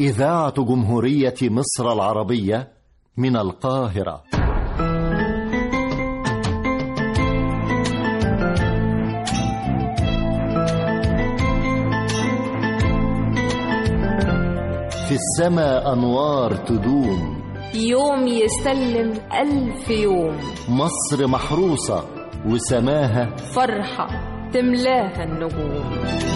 إذاعة جمهورية مصر العربية من القاهرة. في السماء أنوار تدوم. يوم يسلم ألف يوم. مصر محروسة وسماها فرحة تملاها النجوم.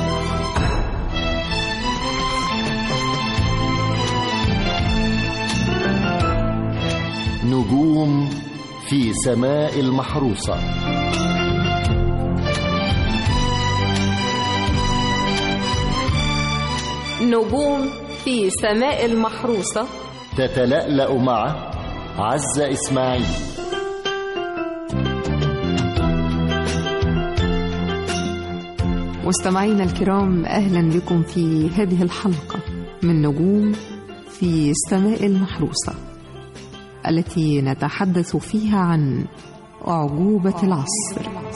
نجوم في سماء المحروسة. نجوم في سماء المحروسة. تتلألأ مع عزة إسماعيل. مستمعينا الكرام أهلا بكم في هذه الحلقة من نجوم في السماء المحروسة. التي نتحدث فيها عن أعجوبة العصر.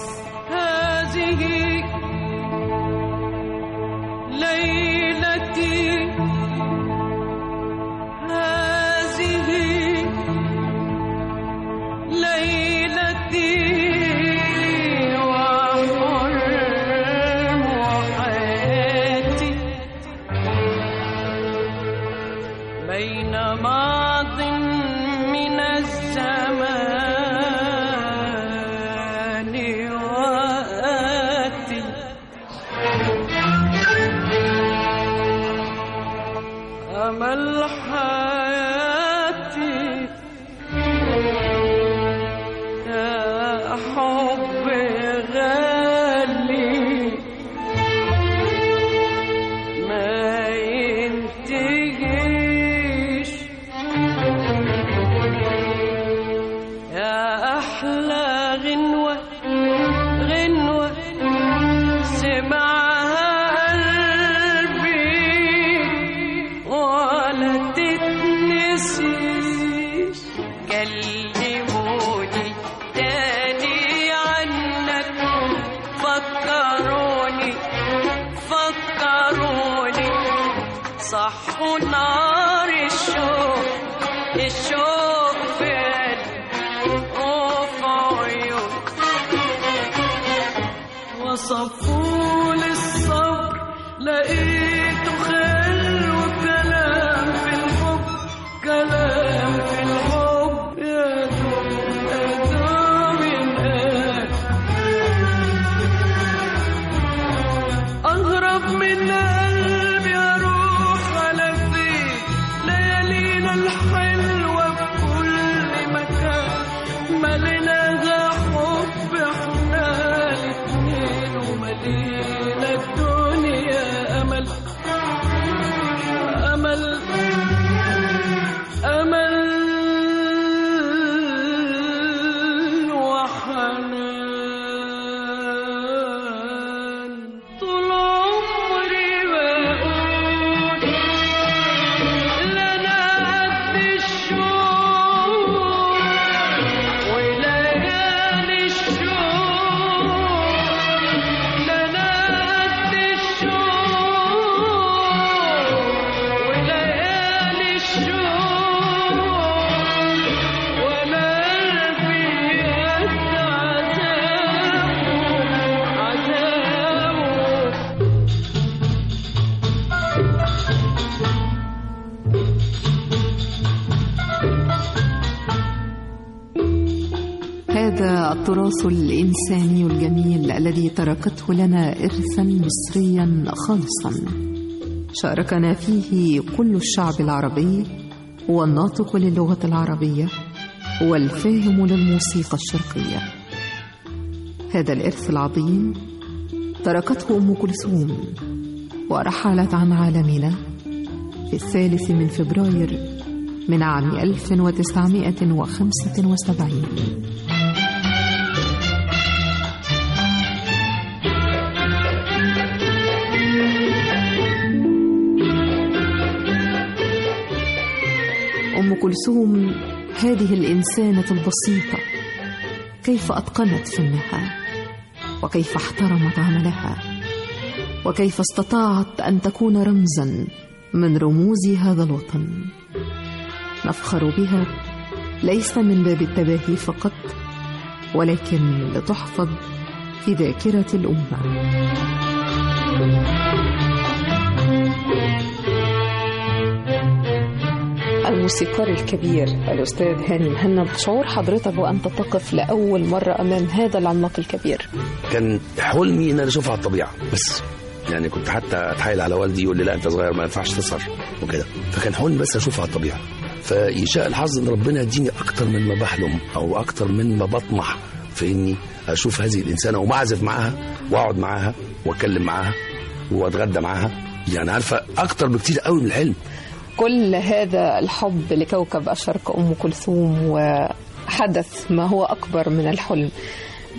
الانساني الجميل الذي تركته لنا إرثا مصريا خالصا. شاركنا فيه كل الشعب العربي والناطق للغة العربية والفاهم للموسيقى الشرقية. هذا الإرث العظيم تركته أم كلثوم ورحلت عن عالمنا في الثالث من فبراير من عام 1975 كلثوم هذه الإنسانة البسيطة كيف أتقنت فنها وكيف احترمت عملها وكيف استطاعت أن تكون رمزا من رموز هذا الوطن؟ نفخر بها ليس من باب التباهي فقط ولكن لتحفظ في ذاكرة الأمة. الموسيقار الكبير. الأستاذ هاني مهند شعور حضرتك وأنت تقف لأول مرة أمام هذا العملاق الكبير. كان حلمي ان أنا اشوفها على الطبيعة بس يعني كنت حتى أتحايل على والدي يقول لي لا أنت صغير ما ينفعش تسهر وكده. فكان حلمي بس اشوفها على الطبيعة. فيشاء الحظ إن ربنا يديني أكتر من ما بحلم أو أكتر من ما بطمح في إني أشوف هذه الإنسانة وبعزف معاها وأقعد معاها وأتكلم معاها وأتغدى معاها. يعني عارفة أكتر بكتير قوي من الحلم كل هذا الحب لكوكب الشرق أم كلثوم وحدث ما هو أكبر من الحلم.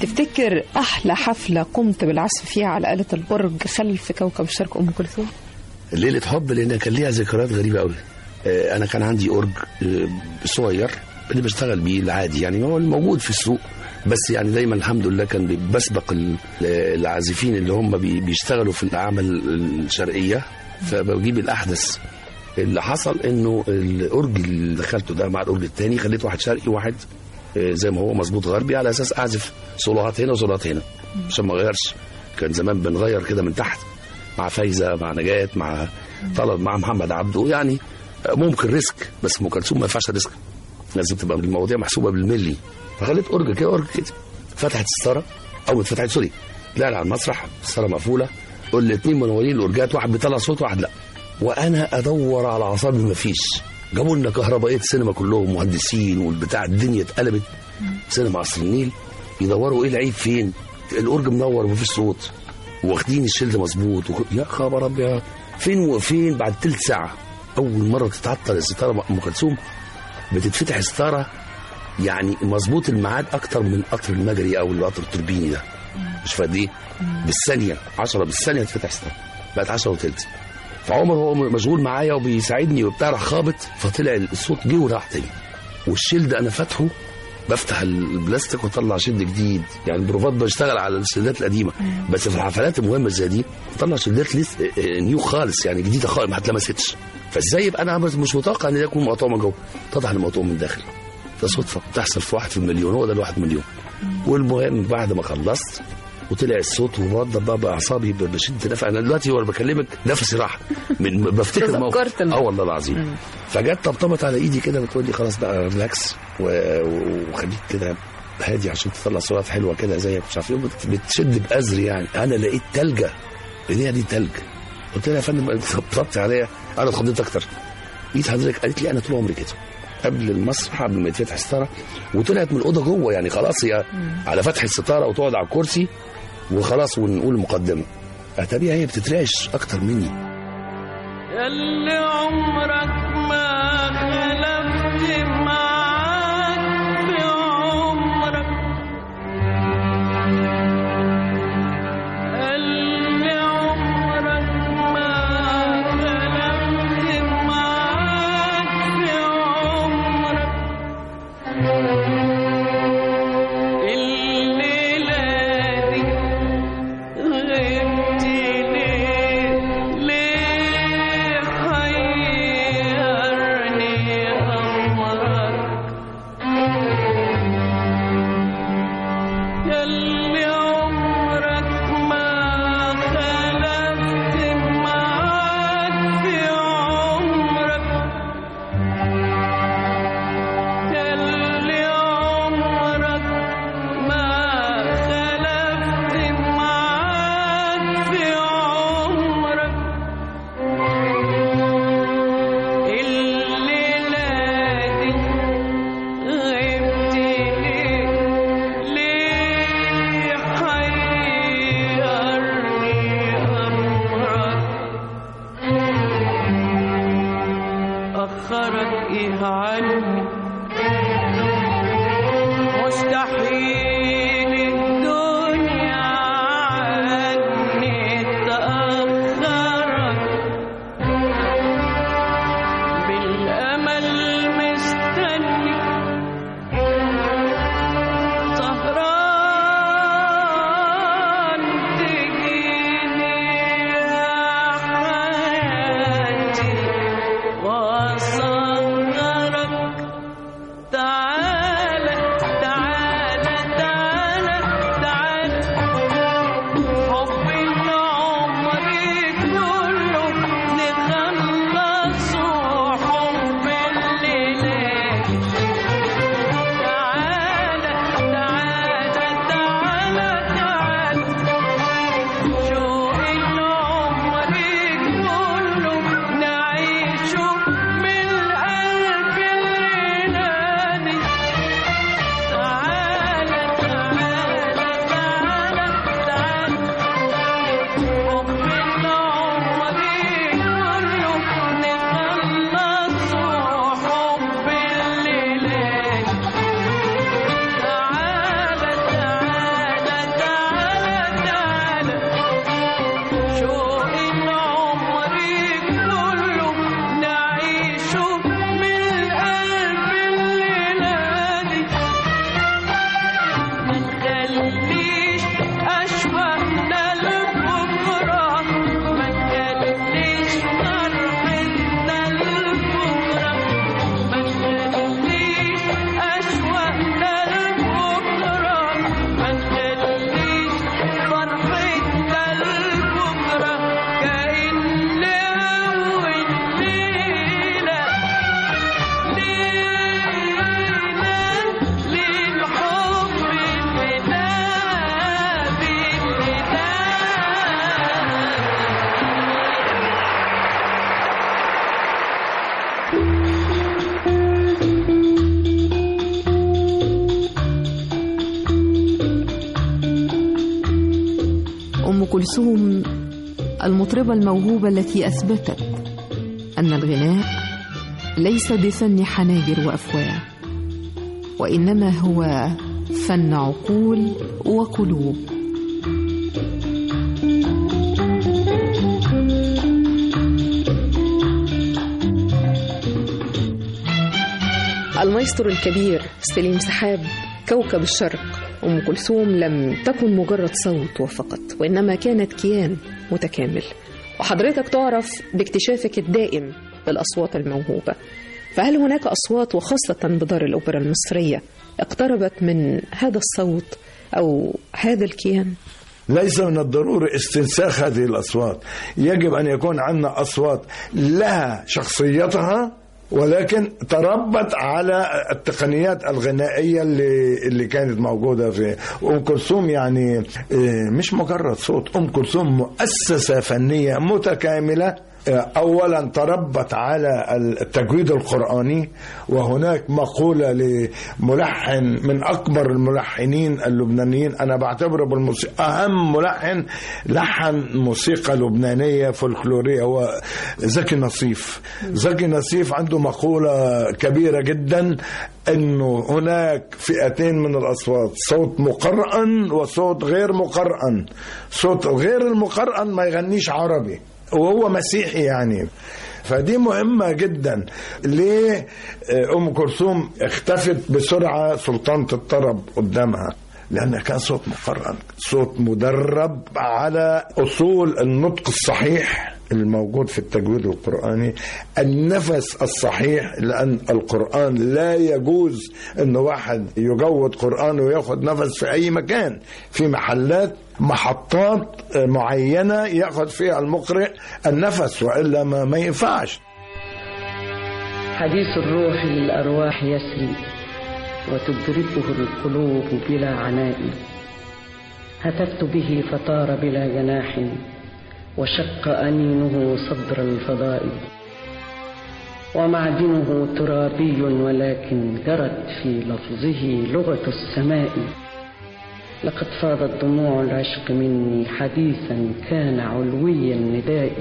تفتكر أحلى حفلة قمت بالعزف فيها على آلة البرج خلف كوكب الشرق أم كلثوم؟ ليلة حب لأن كان ليها ذكريات غريبة قوي آه، أنا كان عندي أورج آه، صغير اللي بشتغل بيه العادي يعني هو الموجود في السوق بس يعني دايما الحمد لله كان بسبق ال- العازفين اللي هم بي- بيشتغلوا في الأعمال الشرقية فبجيب الأحدث. اللي حصل إنه الاورج اللي دخلته ده مع الاورج الثاني خليت واحد شرقي وواحد آه، زي ما هو مظبوط غربي على أساس أعزف سولوهات هنا وسولوهات هنا. عشان ما أغيرش. كان زمان بنغير كده من تحت مع فايزة مع نجاة مع طلال مع محمد عبده. يعني ممكن risk بس أم كلثوم ما ينفعش risk. لازم تبقى المواضيع محسوبة بالملي. فخليت اورج كده اورج كده. فتحت الستاره أو اتفتحت sorry طلعنا على المسرح الستاره مقفولة. الاثنين منورين الاورجات واحد بيطلع صوت واحد لا. وأنا أدور على أعصابي ما فيش. جابوا لنا كهربائيه السينما كلهم مهندسين والبتاع الدنيا اتقلبت. سينما قصر النيل. يدوروا إيه العيب فين؟ الأورج منور ومفيش صوت. واخدين ال shield مظبوط. وك... يا خبر أبيض. فين وفين؟ بعد تلت ساعة. أول مرة تتعطل الستاره أم كلثوم. بتتفتح الستاره يعني مظبوط الميعاد أكتر من قطر المجري أو القطر التوربيني ده. مش فاهم إيه بالثانية 10 بالثانية تفتح الستاره بقت 10 وتلت. فعمر هو مشغول معايا وبيساعدني وبتاع راح خابط فطلع الصوت جه وراح تاني. والشيلد أنا فاتحه بفتح البلاستيك واطلع شيلد جديد. يعني البروفات بشتغل على الشيلدات القديمة. بس في الحفلات المهمة زي دي بطلع شيلدات لسه نيو خالص يعني جديدة خالص ما اتلمستش. فازاي يبقى أنا مش متوقع إن ده يكون مقطوع من جوه؟ اتضح انه مقطوع من داخل. ده صدفة بتحصل في واحد في المليون هو ده الواحد مليون. والمهم بعد ما خلصت وطلع الصوت وبرضه بقى باعصابي بشد نفس. أنا دلوقتي وأنا بكلمك نفسي راح من بفتكر الموقف. آه والله العظيم. فجت طبطبت على إيدي كده بتقول لي خلاص بقى ريلاكس وخليك كده هادي عشان تطلع صورات حلوة كده زيك. مش عارف إيه بت- بتشد بأزر يعني. أنا لقيت تلجة. ايديها دي تلج. قلت لها يا فندم انت طبطبتي عليا. أنا اتخضيت أكتر. ايد حضرتك قالت لي أنا طول عمري كده. قبل المسرح قبل ما يتفتح الستارة. وطلعت من الأوضة جوه يعني خلاص هي على فتح الستارة وتقعد على الكرسي. وخلاص ونقول المقدمه أتاريها هي بتترعش أكتر مني. ياللي عمرك ما خلفت. كلثوم المطربة الموهوبة التي أثبتت أن الغناء ليس بفن حناجر وأفواه وإنما هو فن عقول وقلوب. المايسترو الكبير سليم سحاب كوكب الشرق. أم كلثوم لم تكن مجرد صوت وفقط وإنما كانت كيان متكامل. وحضرتك تعرف باكتشافك الدائم للأصوات الموهوبة. فهل هناك أصوات وخاصة بدار الأوبرا المصرية اقتربت من هذا الصوت أو هذا الكيان؟ ليس من الضروري استنساخ هذه الأصوات. يجب أن يكون عندنا أصوات لها شخصيتها ولكن تربت على التقنيات الغنائية اللي, اللي كانت موجودة في أم كلثوم. يعني آه، مش مجرد صوت أم كلثوم مؤسسة فنية متكاملة. اولا تربت على التجويد القرآني وهناك مقولة لملحن من أكبر الملحنين اللبنانيين. أنا بعتبره بالموسيقى أهم ملحن لحن موسيقى لبنانية فولكلورية هو زكي نصيف. زكي نصيف عنده مقولة كبيرة جدا إنه هناك فئتين من الأصوات صوت مقرأن وصوت غير مقرأن صوت غير المقرأن ما يغنيش عربي. وهو مسيحي يعني. فدي مهمة جدا. ليه أم كلثوم اختفت بسرعة سلطانة الطرب قدامها؟ لأنها كان صوت مقرن صوت مدرب على أصول النطق الصحيح. الموجود في التجويد القرآني النفس الصحيح لأن القرآن لا يجوز أن واحد يجود قرآن وياخد نفس في أي مكان في محلات محطات معينة ياخد فيها المقرئ النفس وإلا ما, ما ينفعش. حديث الروح للأرواح يسري وتدركه القلوب بلا عناء. هتفت به فطار بلا جناح. وشق أنينه صدر الفضاء ومعدنه ترابي ولكن جرت في لفظه لغة السماء. لقد فاضت دموع العشق مني حديثا كان علوي النداء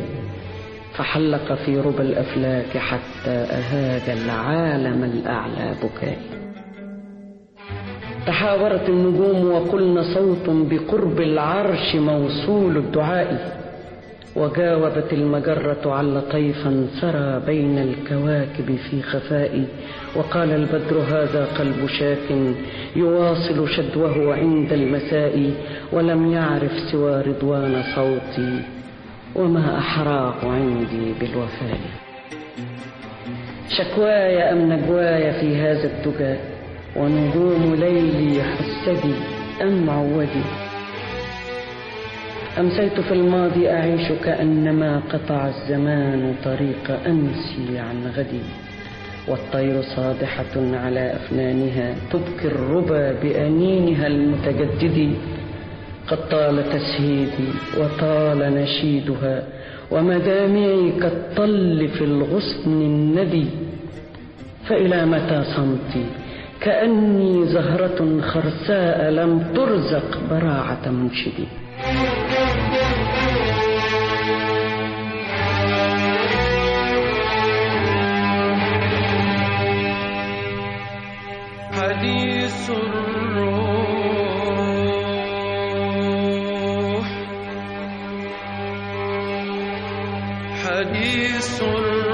فحلق في ربى الأفلاك حتى أهاج العالم الأعلى بكائي تحاورت النجوم وقلن صوت بقرب العرش موصول الدعاء. وجاوبت المجرة على طيفا سرى بين الكواكب في خفاء وقال البدر هذا قلب شاك يواصل شدوه عند المساء ولم يعرف سوى رضوان صوتي وما أحراه عندي بالوفاء. شكواي أم نجواي في هذا الدجى ونجوم ليلي حسدي أم عودي؟ أمسيت في الماضي أعيش كأنما قطع الزمان طريق أمسي عن غدي والطير صادحة على أفنانها تبكي الربا بأنينها المتجدد. قد طال تسهيدي وطال نشيدها ومدامعي كالطل في الغصن الندي. فإلى متى صمتي؟ كأني زهرة خرساء لم ترزق براعة منشدي. حديث الروح. حديث الروح.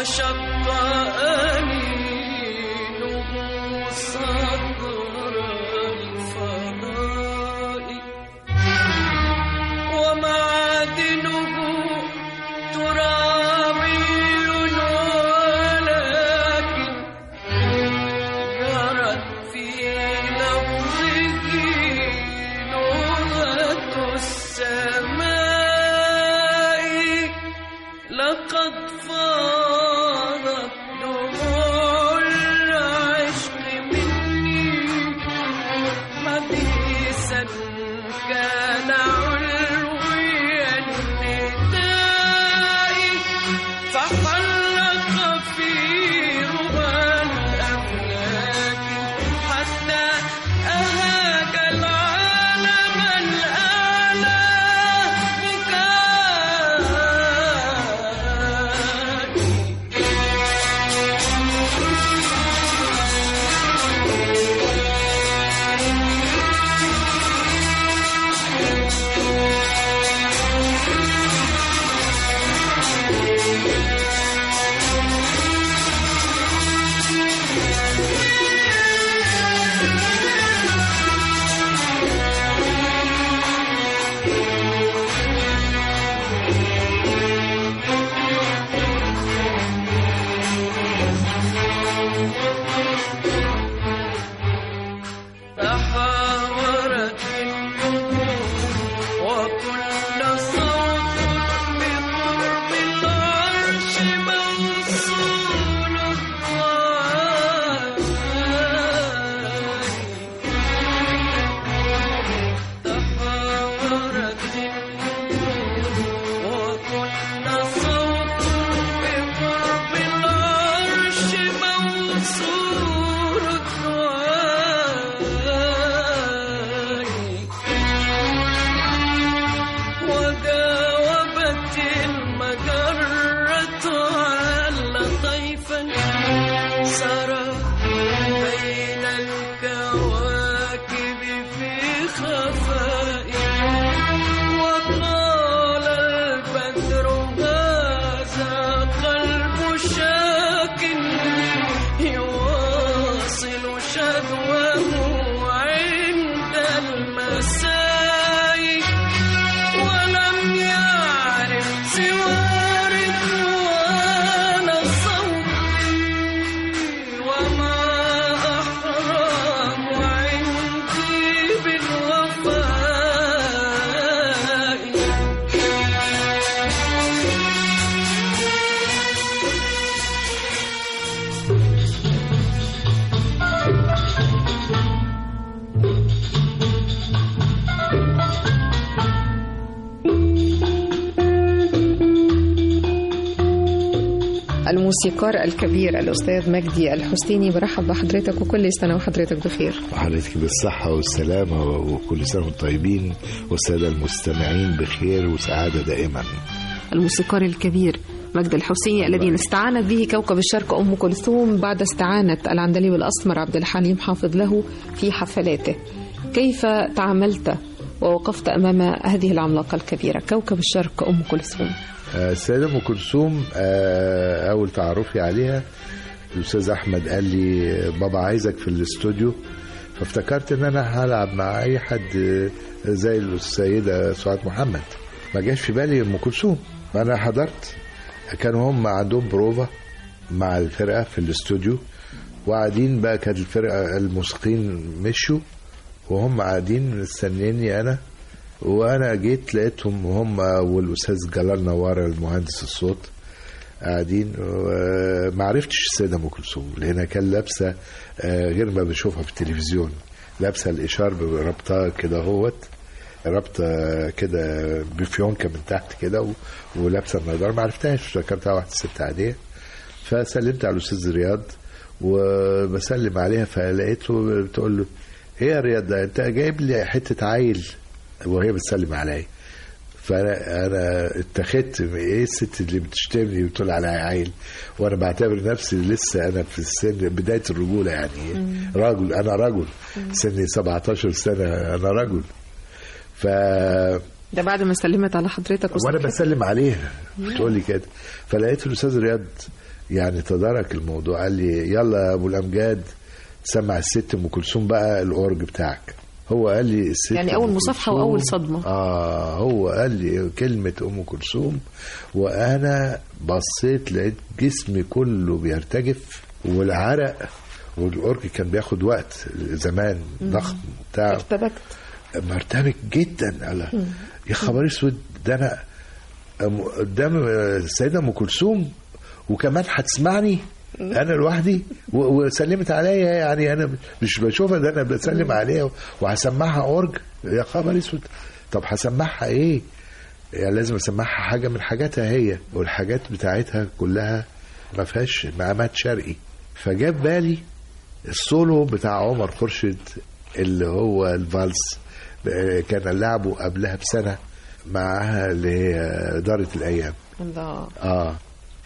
وشق أنينه الموسيقار الكبير الأستاذ مجدي الحسيني. برحب بحضرتك وكل سنة وحضرتك بخير. وحضرتك بالصحة والسلامة وكل سنة وأنتم طيبين. والسادة المستمعين بخير وسعادة دائما. الموسيقار الكبير مجدي الحسيني الذي استعانت به كوكب الشرق أم كلثوم بعد استعانة العندليب الأسمر عبد الحليم حافظ له في حفلاته. كيف تعاملت ووقفت أمام هذه العملاقة الكبيرة؟ كوكب الشرق أم كلثوم. السيدة أم كلثوم آه، أول تعرفي عليها الأستاذ أحمد قال لي بابا عايزك في الاستوديو. فافتكرت إن أنا هلعب مع أي حد آه، زي السيدة سعاد محمد. ما جاش في بالي أم كلثوم. أنا حضرت. كانوا هم عندهم بروفا مع الفرقة في الاستوديو وقاعدين بقى كانت الفرقة الموسيقيين مشوا وهم قاعدين مستنيني أنا. وأنا جيت لقيتهم هم والاستاذ جلال نوار المهندس الصوت قاعدين ما عرفتش السيده ام كلثوم لانها كان لابسه آه، غير ما بشوفها في التلفزيون لابسه الاشار ربطها كده اهوت رابطه كده بفيونكه من تحت كده ولابسه النضاره ما عرفتهاش افتكرتها واحدة ست عادية. فسلمت على الأستاذ رياض وبسلم عليها فلقيته بتقول له إيه يا رياض ده؟ أنت جايب لي حتة عيل وهي بتسلم عليا. فأنا أنا اتخذت إيه الست اللي بتشتمني وتقول على عيل وأنا بعتبر نفسي لسه أنا في السن بداية الرجولة يعني رجل أنا رجل. سني 17 سنة أنا رجل. ف ده بعد ما سلمت على حضرتك وأنا. بسلم عليها. بتقول لي كده. فلقيت الأستاذ رياض يعني تدارك الموضوع. قال لي يلا يا أبو الأمجاد سمع الست أم كلثوم بقى الأورج بتاعك. هو قال لي الست يعني مصافحة كلثوم- وأول صدمة. آه هو قال لي كلمة أم كلثوم وأنا بصيت لقيت جسمي كله بيرتجف والعرق والاورج كان بياخد وقت زمان ضخم بتاع. ارتبكت. مرتبك جدا. على يا خبر أسود ده أنا قدام السيده أم كلثوم وكمان هتسمعني؟ أنا لوحدي وسلمت عليا يعني أنا مش بشوفها ده أنا بسلم عليها وهسمعها أورج. يا خبر أسود. طب هسمعها إيه؟ يعني لازم أسمعها حاجة من حاجاتها هي والحاجات بتاعتها كلها ما فيهاش مقامات شرقي. فجاب بالي السولو بتاع عمر خورشيد اللي هو الفالس آه، كان لعبه قبلها بسنة معاها اللي هي دارة الأيام. الله. آه.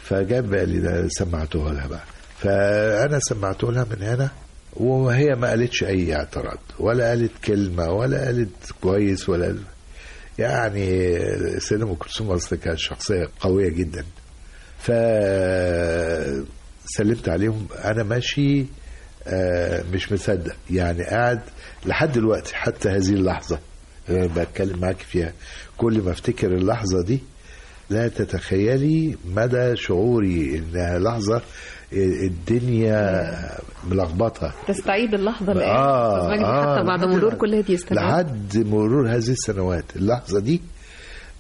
فجاب بالي سمعته لها بقى فأنا سمعته لها من هنا وهي ما قالتش أي اعتراض ولا قالت كلمة ولا قالت كويس ولا يعني السيده ام كلثوم أصلا كانت شخصية قوية جدا. ف سلمت عليهم أنا ماشي آه، مش مصدق. يعني قاعد لحد دلوقتي حتى هذه اللحظة اللي أنا بتكلم معاك فيها. كل ما أفتكر اللحظة دي لا تتخيلي مدى شعوري إنها لحظة الدنيا ملخبطة. تستعيد اللحظة الآن. آه، آه، حتى بعد مرور. كل هذه السنوات. لحد مرور هذه السنوات. اللحظة دي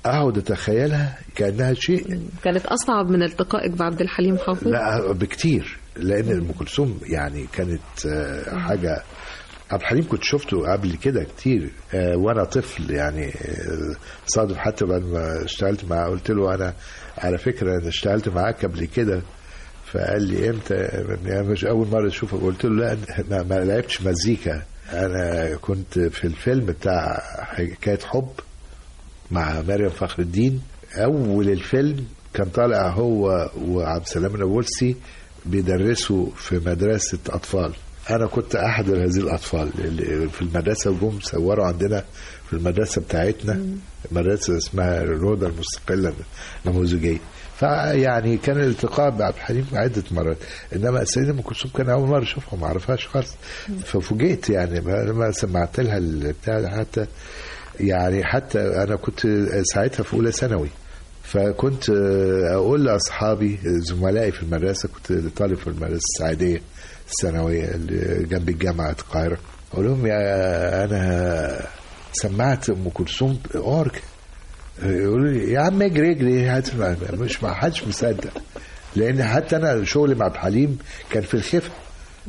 أقعد أتخيلها كأنها شيء. كانت أصعب من التقائك بعبد الحليم حافظ؟ لا بكتير. لأن أم كلثوم يعني كانت آه، حاجة عبد الحليم كنت شفته قبل كده كتير آه، وأنا طفل يعني آه، صادف حتى بعد ما اشتغلت معاه قلت له أنا على فكرة أنا اشتغلت معاك قبل كده فقال لي إمتى؟ يعني مش أول مرة أشوفك. قلت له لا ما, ما لعبتش مزيكا. أنا كنت في الفيلم بتاع حكايه حب مع مريم فخر الدين. أول الفيلم كان طالع هو وعبد السلام النابلسي بيدرسوا في مدرسة أطفال. أنا كنت أحد هذه الأطفال اللي في المدرسة وجم صوروا عندنا في المدرسة بتاعتنا مدرسة اسمها الروضه المستقلة النموذجيه فيعني كان الالتقاء بعبد الحليم عدة مرات إنما السيدة أم كلثوم كان أول مرة أشوفها ما أعرفهاش خالص. ففوجئت يعني لما سمعت لها البتاع حتى يعني حتى أنا كنت ساعتها في أولى ثانوي. فكنت أقول لأصحابي زملائي في المدرسة كنت طالب في المدرسة السعيديه الثانويه اللي جنب الجامعة القاهره أقول لهم يا أنا سمعت أم كلثوم اورج يقولوا لي يا عم اجري اجري هات مش ما حدش مصدق. لأن حتى أنا شغلي مع عبد الحليم كان في الخفه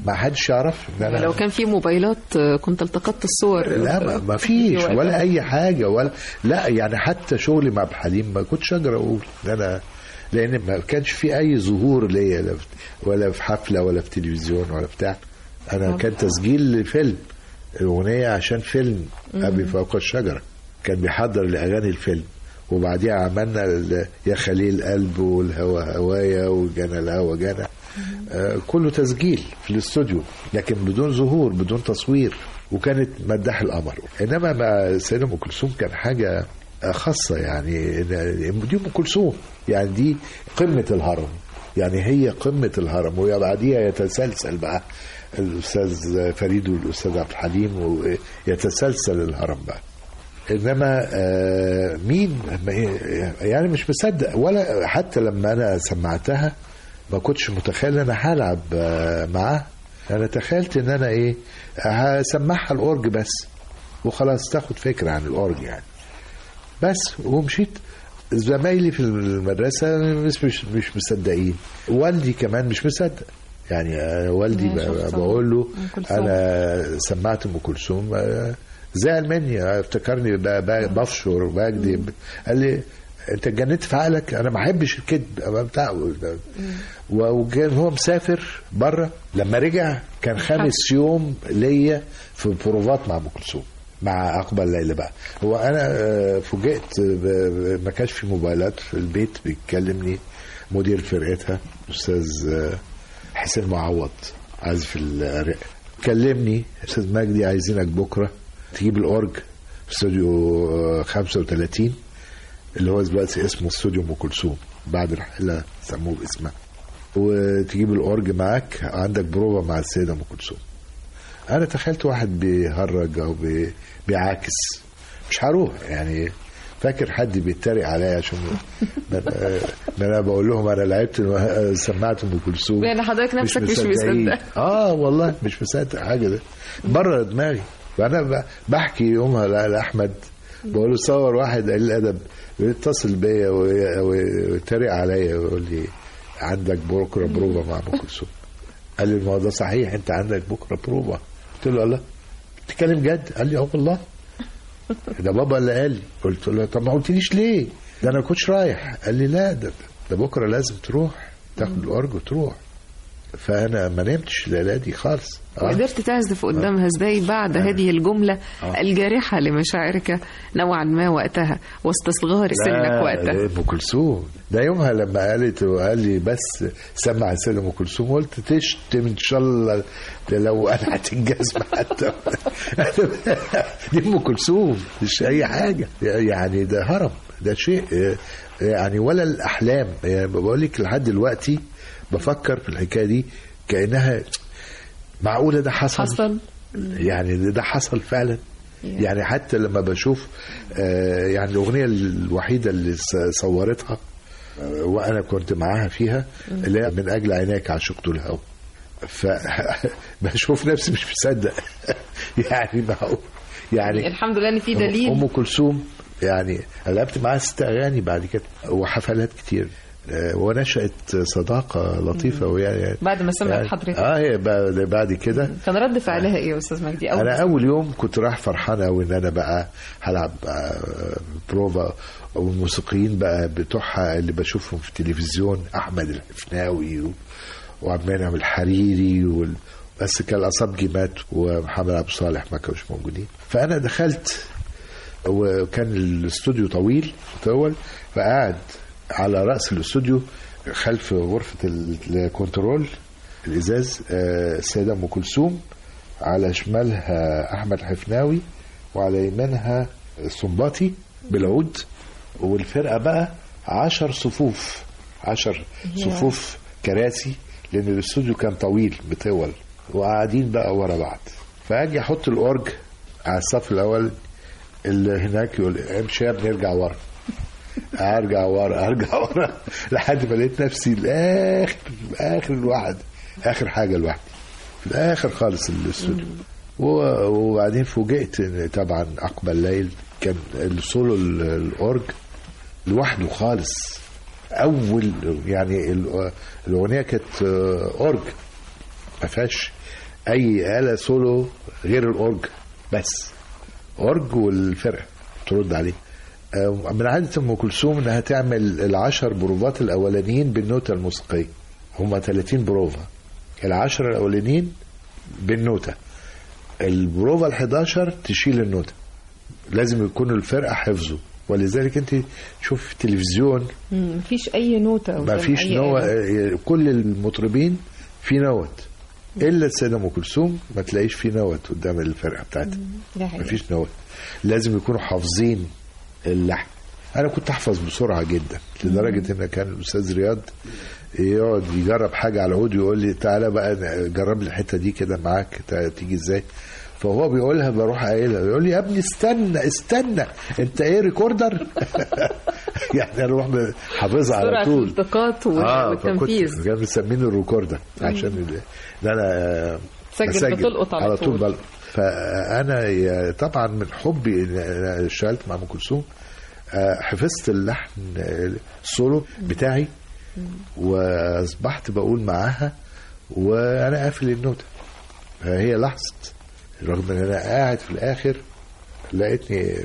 ما حدش يعرف إن أنا لو كان في موبايلات كنت التقطت الصور. لا ما, ما فيش ولا أي حاجة ولا لا يعني حتى شغلي مع عبد الحليم ما كنتش أقدر أقول إن أنا لأن ما كانش في أي ظهور ليا لا ولا في حفلة ولا في تلفزيون ولا بتاع. أنا كان تسجيل لفيلم الاغنيه عشان فيلم أبي فوق الشجرة. كان بيحضر لأغاني الفيلم. وبعديها عملنا يا خليل قلب والهوى هوايا وجانا الهوى جانا. آه كله تسجيل في الاستوديو لكن بدون ظهور بدون تصوير. وكانت مداح القمر. إنما مع السيده أم كلثوم كان حاجة خاصة يعني دي ام كلثوم يعني دي قمة الهرم. يعني هي قمة الهرم. وبعديها يتسلسل بقى. الأستاذ فريد والأستاذ عبد الحليم ويتسلسل الهرم بقى. إنما آه، مين؟ يعني مش مصدق. ولا حتى لما أنا سمعتها ما كنتش متخيل إن أنا هلعب آه، معاها أنا تخيلت إن أنا إيه هسمعها الأورج بس. وخلاص تاخد فكرة عن الأورج يعني. بس ومشيت. زمايلي في المدرسة مش مش, مش مصدقين. والدي كمان مش مصدق. يعني والدي بقول له أم. أنا سمعت أم كلثوم آه، زعل مني افتكرني بفشر بكذب. قال لي أنت اتجننت في عقلك؟ أنا ما أحبش الكذب. أنا بتاع وكان هو مسافر بره. لما رجع كان خامس يوم ليا في بروفات مع أم كلثوم. مع اقبل ليلى بقى. هو أنا آه، فوجئت ما كانش في موبايلات في البيت بيكلمني مدير فرقتها أستاذ آه، حسين معوض عازف الرق كلمني أستاذ مجدي عايزينك بكرة تجيب الأورج في استوديو آه، 35 اللي هو دلوقتي اسمه استوديو أم كلثوم بعد الحلقة سموه باسمها. وتجيب الأورج معاك عندك بروفا مع السيدة أم كلثوم. أنا تخيلت واحد بيهرج أو بي- بيعاكس مش هروح يعني فاكر حد بيتريق عليا عشان ما ما أنا بقول لهم أنا لعبت سمعت أم كلثوم. يعني حضرتك نفسك مش. مصدق. آه والله مش مصدق حاجة ده. بره دماغي. فانا بحكي يومها لاحمد بقول له صور واحد قليل الادب يتصل بيا وي- وي- ويتريق عليا ويقول لي عندك بكرة بروفا مع أم كلثوم. قال لي الموضوع صحيح أنت عندك بكرة بروفا قلت له الله. بتتكلم جد؟ قال لي آه والله ده بابا اللي قال لي. قلت له طب ما قلتليش ليه؟ ده أنا كنتش رايح. قال لي لا ده, ده بكرة لازم تروح تاخد الأرج وتروح. فأنا ما نمتش الليلة دي خالص. آه. وقدرت تعزف قدامها إزاي بعد هذه الجملة الجارحة لمشاعرك نوعا ما وقتها واستصغار سنك وقتها. أم كلثوم. ده يومها لما قالت وقال لي بس سمع السيده أم كلثوم قلت تشتم إن شاء الله ده لو قلعت الجزمة حتى. دي أم كلثوم مش أي حاجة. يعني ده هرم ده شيء آه، يعني ولا الأحلام. يعني بقول لك لحد دلوقتي بفكر في الحكاية دي كأنها معقولة ده حصل. حصل. يعني ده- حصل فعلا. يعني حتى لما بشوف آه، يعني الأغنية الوحيدة اللي صورتها آه، وأنا كنت معاها فيها اللي من أجل عينيك عشقت الهوى. فبشوف نفسي مش مصدق. يعني معقول يعني الحمد لله إن في ام دليل. كلثوم يعني لعبت معاها ست أغاني بعد كده وحفلات كتير. ونشأت صداقة لطيفة ويعني بعد ما سمعت يعني حضرتك. آه هي بعد كده. كان رد فعلها إيه يا أستاذ مجدي؟ أول أنا أول يوم كنت رايح فرحان قوي إن أنا بقى هلعب آه، بروفا والموسيقيين بقى بتوعها اللي بشوفهم في التلفزيون أحمد الحفناوي وعبد المنعم الحريري وال... بس كان القصبجي مات ومحمد عبده صالح ما كانوش موجودين. فأنا دخلت وكان الاستوديو طويل طول فقعد على رأس الاستوديو خلف غرفة ال- ال control الإزاز آه، السيده ام كلثوم على شمالها أحمد حفناوي وعلى يمينها السنباطي بالعود والفرقة بقى عشر صفوف عشر صفوف كراسي لأن الاستوديو كان طويل مطول وقاعدين بقى ورا بعض. فأجي أحط الأورج على الصف الأول اللي هناك يقول إمشي يا ابني ارجع ورا. أرجع ورا أرجع ورا لحد ما لقيت نفسي الآخر آخر الواحد آخر حاجة لوحدي في الآخر خالص الاستوديو وبعدين فوجئت إن طبعا أقبل ليل كان السولو ال- الأورج لوحده خالص. أول يعني ال- الأغنية كانت آه، أورج. ما فيهاش أي آلة سولو غير الأورج بس. أورج والفرقة ترد عليه. من عادة أم كلثوم إنها تعمل العشر بروفات الأولانيين بالنوتة الموسيقية. هما 30 بروفا العشر الأولانيين بالنوتة. البروفا ال 11 تشيل النوتة. لازم يكون الفرقة حافظة. ولذلك أنت تشوف في التلفزيون مفيش أي نوتة ما قدام فيش أي نوع آلة. كل المطربين في نوت. إلا السيدة أم كلثوم ما تلاقيش في نوت قدام الفرقة بتاعتها. ده ما حقيقي. فيش نوت. لازم يكونوا حافظين. اللحن. أنا كنت أحفظ بسرعة جدا لدرجة إن كان الأستاذ رياض يقعد يجرب حاجة على العود ويقول لي تعالى بقى جرب لي الحتة دي كده معاك تيجي إزاي؟ فهو بيقولها بروح قايلها يقول لي يا ابني استنى استنى أنت إيه recorder؟ يعني أروح حافظها على طول. الالتقاط وال- والتنفيذ فكنت كانوا مسمينه ال recorder عشان ان أنا بسجل بتلقط على على طول. طول. بلقط. فأنا طبعا من حبي إن أنا اشتغلت مع أم كلثوم آه، حفظت اللحن آه، السولو بتاعي وأصبحت بقول معاها وأنا قافل النوتة. فهي لاحظت رغم إن أنا قاعد في الآخر لقيتني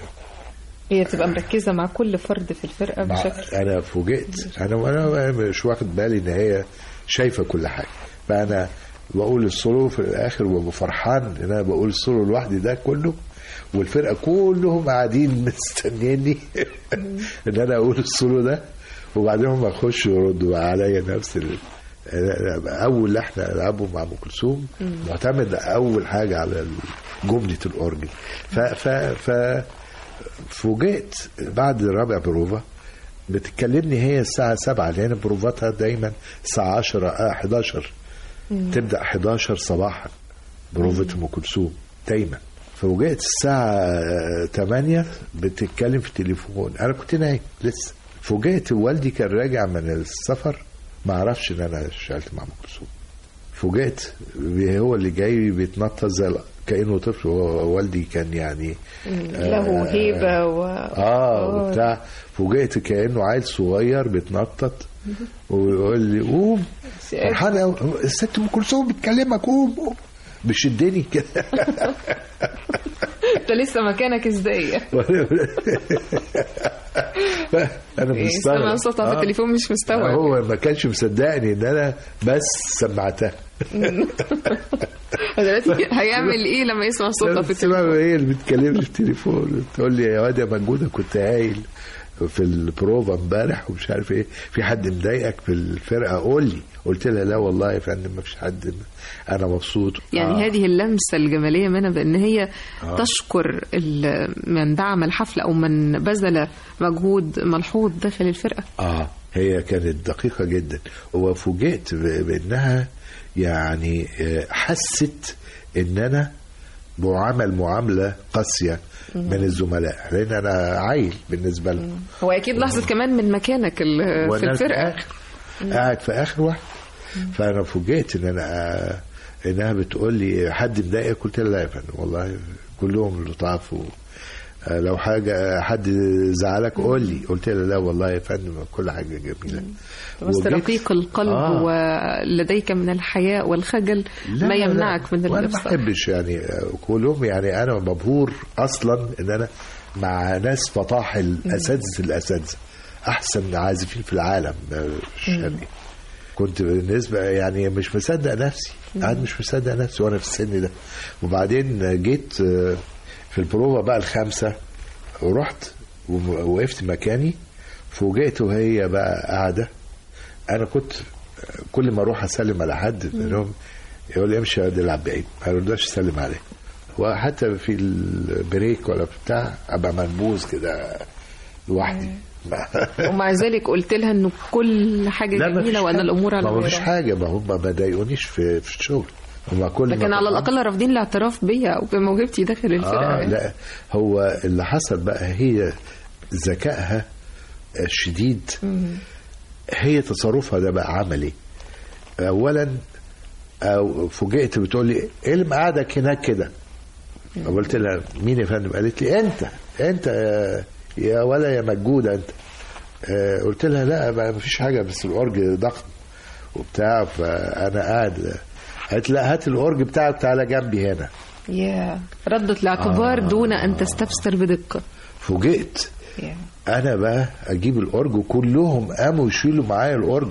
هي تبقى مركزة مع كل فرد في الفرقة مع بشكل أنا فوجئت. أنا وأنا مش واخد بالي إن هي شايفة كل حاجة. فأنا واقول السولو في الآخر وابقى فرحان إن أنا بقول السولو لوحدي ده كله والفرقة كلهم قاعدين مستنيني إن أنا أقول السولو ده. وبعدين هم يخشوا يردوا عليا نفس ال... أول لحن العبه مع أم كلثوم. معتمد أول حاجة على جملة ال organ ف ف ف فوجئت بعد رابع بروفا. بتكلمني هي الساعة 7 لأن بروفاتها دايما الساعة 10 11 آه، مم. تبدأ 11 صباحا بروفة أم كلثوم دايما. فوجئت الساعة 8 بتتكلم في التليفون. أنا كنت نايم لسه. فوجئت والدي كان راجع من السفر ما عرفش إن أنا اشتغلت مع أم كلثوم. فوجئت هو اللي جاي بيتنطط زي كأنه طفل. والدي كان يعني آه، له هيبه و... آه،, آه. وبتاع. فوجئت كأنه عيل صغير بيتنطط. ويقول لي قوم. فرحان أوي. الست أم كلثوم بتكلمك قوم قوم. بيشدني كده. انت لسه مكانك إزاي؟ أنا إيه، مستغرب. سمع صوتها في آه. التليفون مش مستوعب. هو ما كانش مصدقني إن أنا بس سمعتها. دلوقتي هيعمل إيه لما يسمع صوتها في التليفون؟ هي اللي بتكلمني في التليفون. تقول لي يا واد يا مجوده كنت هايل. في البروفا امبارح ومش عارف إيه. في حد مضايقك في الفرقة؟ قول لي. قلت لها لا والله يا فندم ما فيش حد. أنا مبسوط. يعني آه. هذه اللمسة الجمالية منها بأن هي آه. تشكر من دعم الحفلة أو من بذل مجهود ملحوظ داخل الفرقة. آه. هي كانت دقيقة جدا. وفوجئت بأنها يعني آه، حست إن أنا معامل معاملة قاسية. من الزملاء لأن أنا عيل بالنسبة لهم. هو أكيد لاحظت كمان من مكانك في آخر قاعد في آخر واحد. فأنا فوجئت إن أنا إنها بتقول لي حد مضايقك؟ قلت لها لا يا فندم والله كلهم لطاف لو حاجة حد زعلك قول لي. قلت لها لا والله يا فندم كل حاجة جميلة. بس رقيق القلب آه. ولديك من الحياء والخجل لا ما لا يمنعك من وأنا ما الإبصار بحبش يعني آه، كلهم يعني أنا مبهور أصلا إن أنا مع ناس فطاحل اساتذه الأساتذة. أحسن عازفين في العالم آه، الشرقي كنت بالنسبة يعني مش مصدق نفسي. قاعد مش مصدق نفسي وأنا في السن ده. وبعدين جيت آه، في البروفا بقى الخامسه ورحت ووقفت مكاني فوجئت وهي بقى قاعدة. أنا كنت كل ما أروح أسلم على حد منهم يقول لي امشي يا واد العب بعيد. ما رضاش اسلم عليه وحتى في ال break ولا بتاع أبقى منبوذ كده لوحدي. ومع ذلك قلت لها إنه كل حاجة جميلة فيش وأن حاجة. الأمور على ما فيش حاجة. ما هم ما ضايقونيش في, في الشغل. هم كل لكن على الأقل رافضين الاعتراف بيا أو بموهبتي داخل الفرقة آه لا هو اللي حصل بقى هي ذكائها الشديد. هي تصرفها ده بقى عملي. اولا أو فوجئت بتقول لي إيه اللي مقعدك هناك كده؟ قلت لها مين يا فندم؟ قالت لي أنت أنت يا- ولا يا مجوده أنت. آه، قلت لها لا ما فيش حاجة بس الأورج ضخم وبتاع فأنا قاعد قالت لا هات الأورج بتاعك تعالى جنبي هنا. يا ردة الاعتبار آه. دون أن تستفسر بدقة. فوجئت. أنا بقى أجيب الأورج وكلهم قاموا يشيلوا معايا الأورج.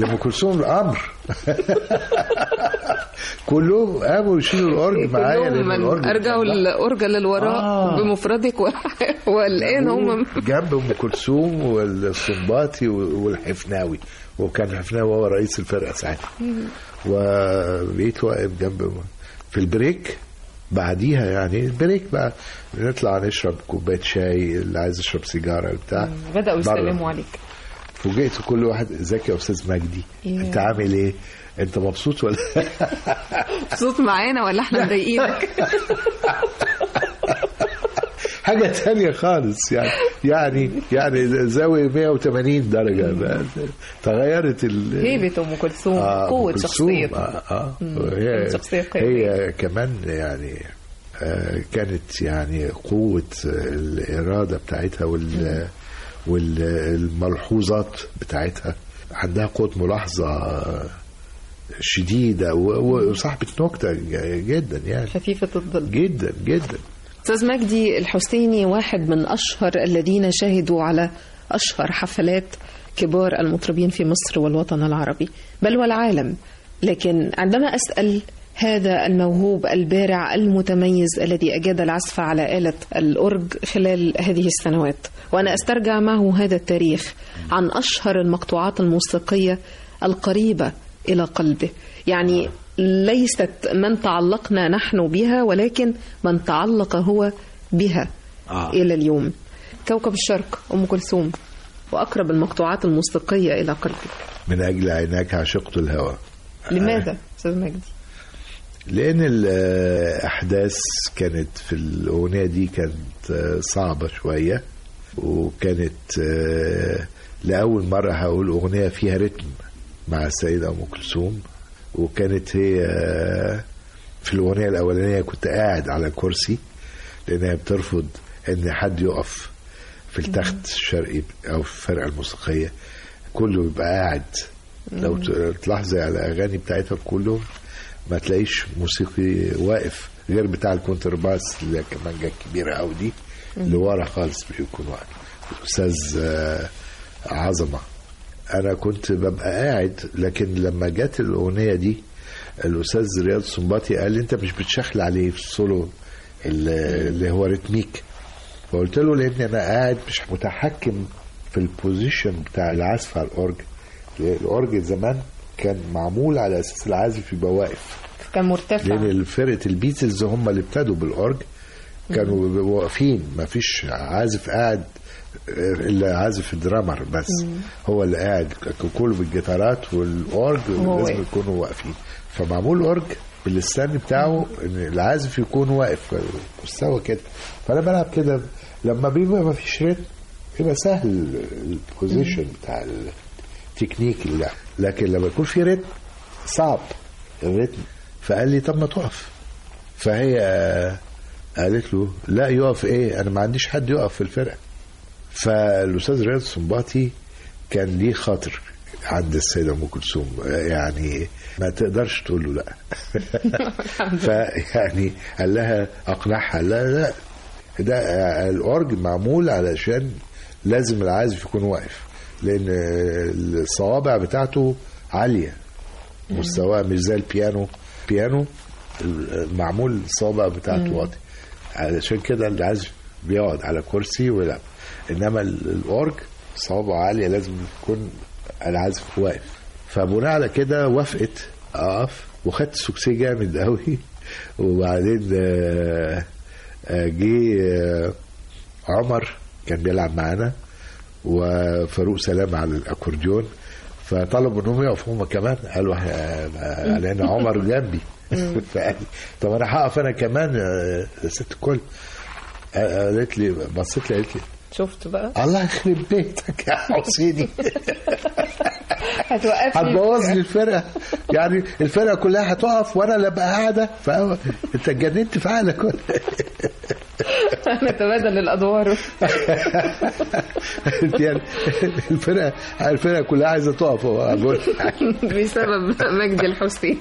ده أم كلثوم الأمر. كلهم قاموا يشيلوا الأورج معايا الأورج أرجعوا كان الأورجة للوراء آه. بمفردك و... والآن هم جنب أم كلثوم والسنباطي والحفناوي. وكان الحفناوي هو رئيس الفرقة ساعتها. وبقيت واقف جنب في ال break. بعديها يعني ال break بقى نطلع نشرب كوباية شاي اللي عايز يشرب سيجارة بتاع بدأوا برا. يسلموا عليك. فوجئت كل واحد ازيك يا أستاذ مجدي؟ ياه. أنت عامل إيه؟ أنت مبسوط ولا صوت معانا ولا إحنا مضايقينك؟ حاجة تانية خالص يعني يعني يعني زاوية 180 درجة. بقى. تغيرت ال هيبة أم كلثوم آه، قوة شخصيتها آه آه. هي. هي كمان يعني آه كانت يعني قوة الإرادة بتاعتها وال والملحوظات بتاعتها. عندها قوة ملاحظة شديدة و- وصاحبة نكتة جدا يعني. خفيفة الظل. جدا جدا. أستاذ مجدي الحسيني واحد من أشهر الذين شهدوا على أشهر حفلات كبار المطربين في مصر والوطن العربي بل والعالم. لكن عندما أسأل هذا الموهوب البارع المتميز الذي أجاد العزف على آلة الأورج خلال هذه السنوات وأنا أسترجع معه هذا التاريخ عن أشهر المقطوعات الموسيقية القريبة إلى قلبه. يعني ليست من تعلقنا نحن بها ولكن من تعلق هو بها آه. إلى اليوم كوكب الشرق أم كلثوم وأقرب المقطوعات الموسيقية إلى قلبك من أجل عيناك عشقت الهوى لماذا أستاذ مجدي؟ لأن الأحداث كانت في الأغنية دي كانت آه، صعبة شوية وكانت آه، لأول مرة هقول أغنية فيها رتم مع السيدة أم كلثوم وكانت هي آه، في الأغنية الأولانية كنت قاعد على كرسي لأنها بترفض إن حد يقف في التخت الشرقي أو في الفرقة الموسيقية. كله يبقى قاعد. لو تلاحظي على الأغاني بتاعتها كلهم ما تلاقيش موسيقي واقف غير بتاع الكونترباس اللي هي كمانجة الكبيرة أوي دي اللي ورا خالص بيكون واقف الأستاذ آه، عظمة. أنا كنت ببقى قاعد لكن لما جت الأغنية دي الأستاذ رياض سنباطي قال لي أنت مش بتشخلع ليه في السولو اللي هو rhythmic. فقلت له لأن أنا قاعد مش متحكم في ال position بتاع العزف على الأورج الأورج زمان كان معمول على أساس العازف يبقى واقف. كان مرتفع. لأن فرقه البيتلز هم اللي ابتدوا بالأورج كانوا واقفين ما فيش عازف قاعد. الا عازف ال drummer بس. هو اللي قاعد كله بالجيتارات والأورج لازم. يكونوا واقفين. فمعمول أورج بال stand بتاعه إن العازف يكون واقف. مستوى كده. فأنا بلعب كده. لما بيبقى ما فيش ريتم يبقى سهل ال position بتاع التكنيك اللعب لكن لما يكون في ريتم صعب الريتم. فقال لي طب ما تقف. فهي قالت له لا يقف إيه؟ أنا ما عنديش حد يقف في الفرقة. فالأستاذ رياض السنباطي كان ليه خاطر عند السيده ام كلثوم. يعني ما تقدرش تقول له لا. فيعني قال لها أقنعها. لا لا ده الأورج معمول علشان لازم العازف يكون واقف لأن آه، الصوابع بتاعته عالية. مستواه مش زي البيانو. بيانو معمول الصوابع بتاعته واطي. علشان كده العازف بيقعد على كرسي ويلعب. إنما ال- الأورج صوابعه عالية لازم يكون العازف واقف. فبناء على كده وافقت أقف وخدت سوكسيه جامد قوي وبعدين آه، آه، جه آه، عمر كان بيلعب معانا وفاروق سلام على الأكورديون. فطلبوا إنهم يقفوا هم كمان. قالوا لأن عمر جنبي. فقال طب أنا هقف أنا كمان يا ست الكل قالت لي بصيت لي قالت لي شفت بقى؟ الله يخرب بيتك يا حسيني. هتوقفني. هتبوظ لي الفرقة. يعني الفرقة كلها هتقف وأنا اللي ابقى قاعدة. أنت اتجننت في عقلك؟ نتبادل الأدوار. يعني الفرقة الفرقة كلها عايزة تقف. بسبب مجدي الحسين.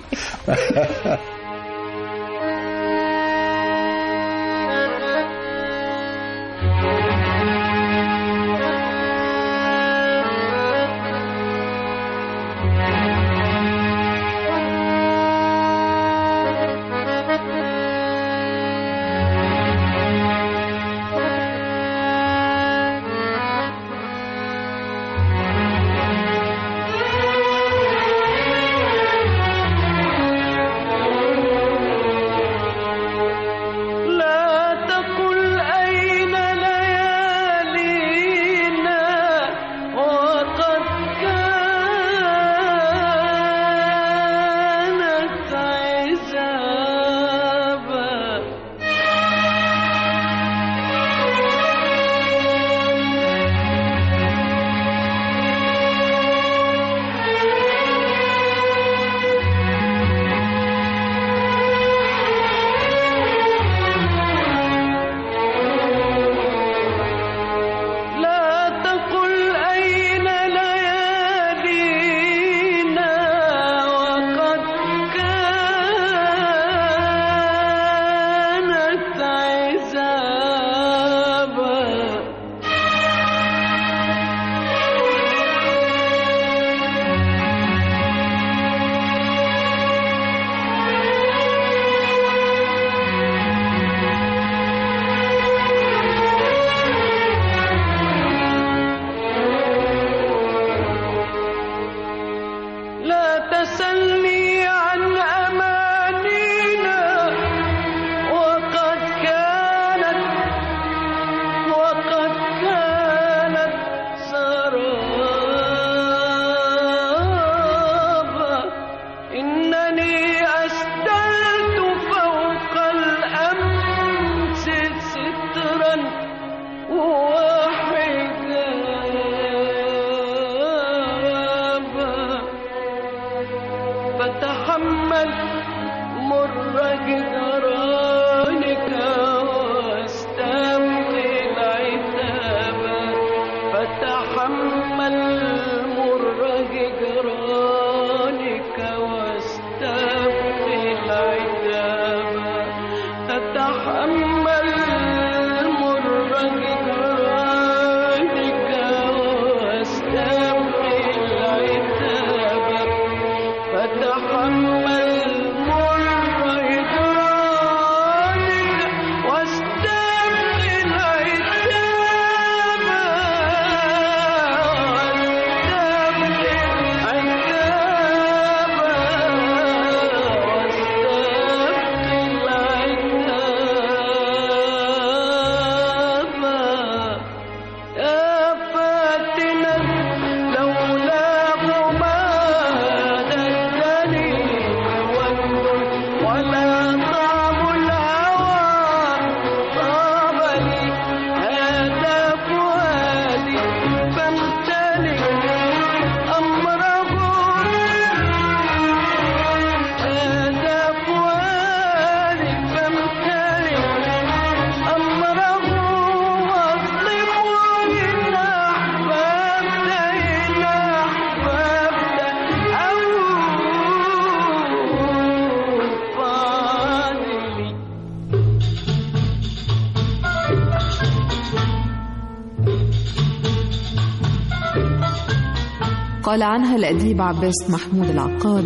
قال عنها الأديب عباس محمود العقاد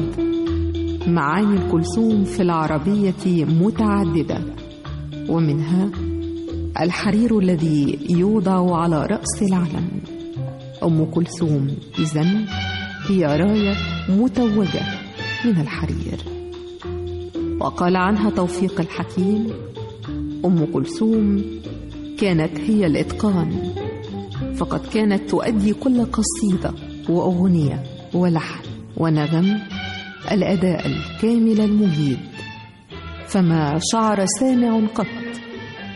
معاني الكلثوم في العربية متعددة ومنها الحرير الذي يوضع على رأس العلم. أم كلثوم إذن هي راية متوجة من الحرير. وقال عنها توفيق الحكيم أم كلثوم كانت هي الإتقان فقد كانت تؤدي كل قصيدة وأغنية ولحن ونغم الأداء الكامل المجيد فما شعر سامع قط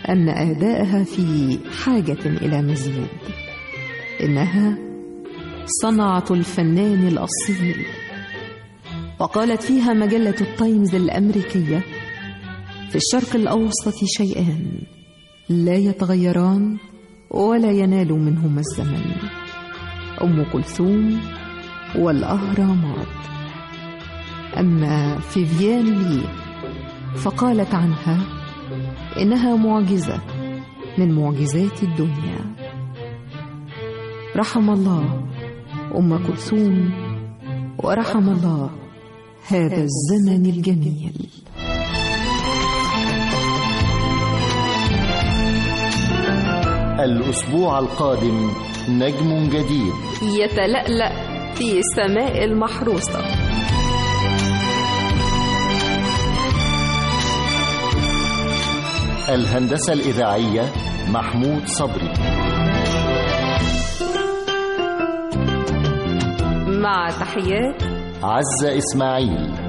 أن أداءها في حاجة إلى مزيد. إنها صنعة الفنان الأصيل. وقالت فيها مجلة التايمز الأمريكية في الشرق الأوسط شيئان لا يتغيران ولا ينال منهما الزمن. أم كلثوم والأهرامات. أما فيفيان لي فقالت عنها إنها معجزة من معجزات الدنيا. رحم الله أم كلثوم ورحم الله هذا الزمن الجميل. الأسبوع القادم نجم جديد. يتلألأ في سماء المحروسة. الهندسة الإذاعية محمود صبري. مع تحيات عزة إسماعيل.